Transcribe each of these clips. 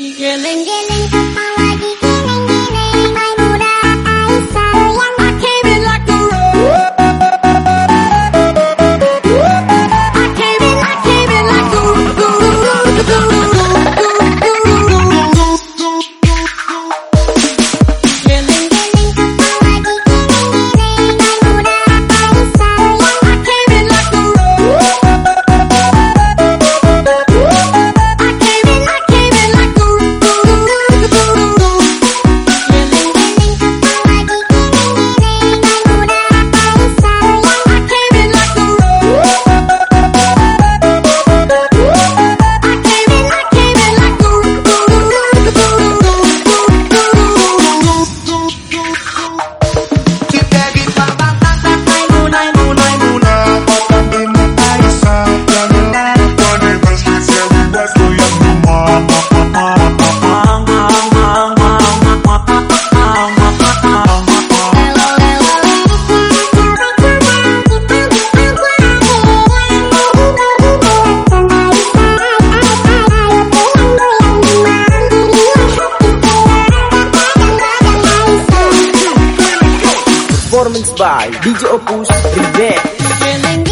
一个梦见，能够放我一。Performance by DJ Opus Reject.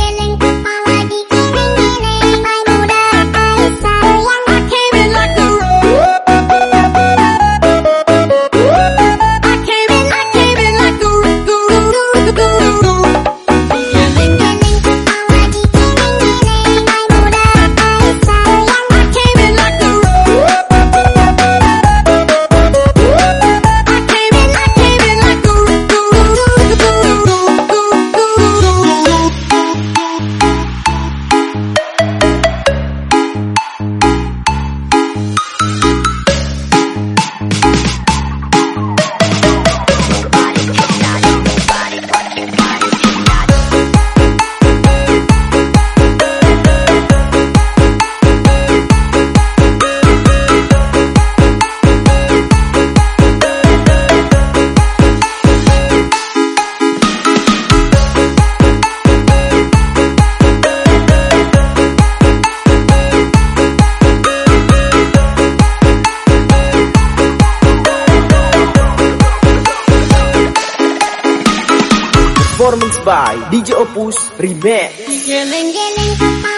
by DJ Opus Remix. Geleng-geleng kepala.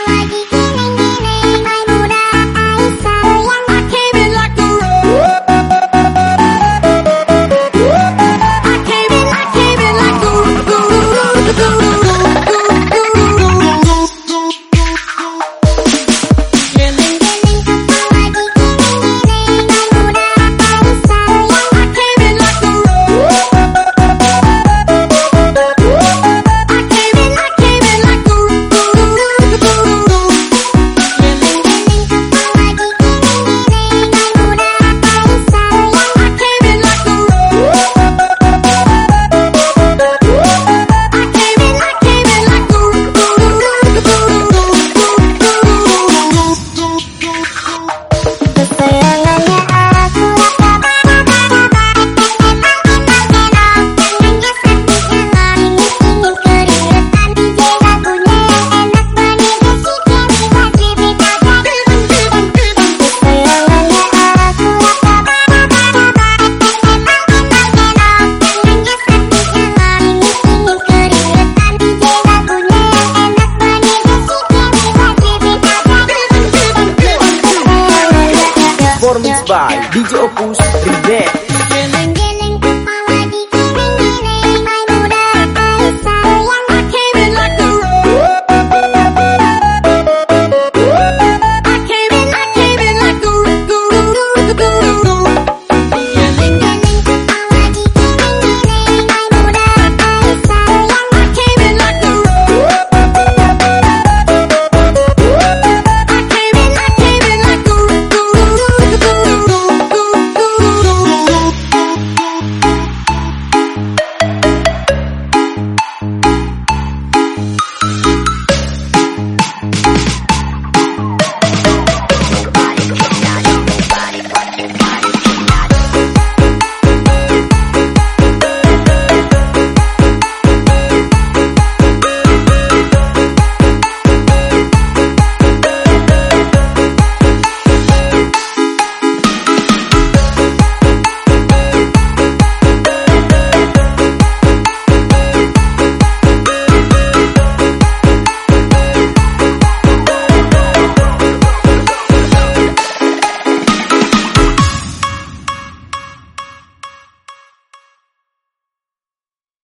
DJ Opus Remix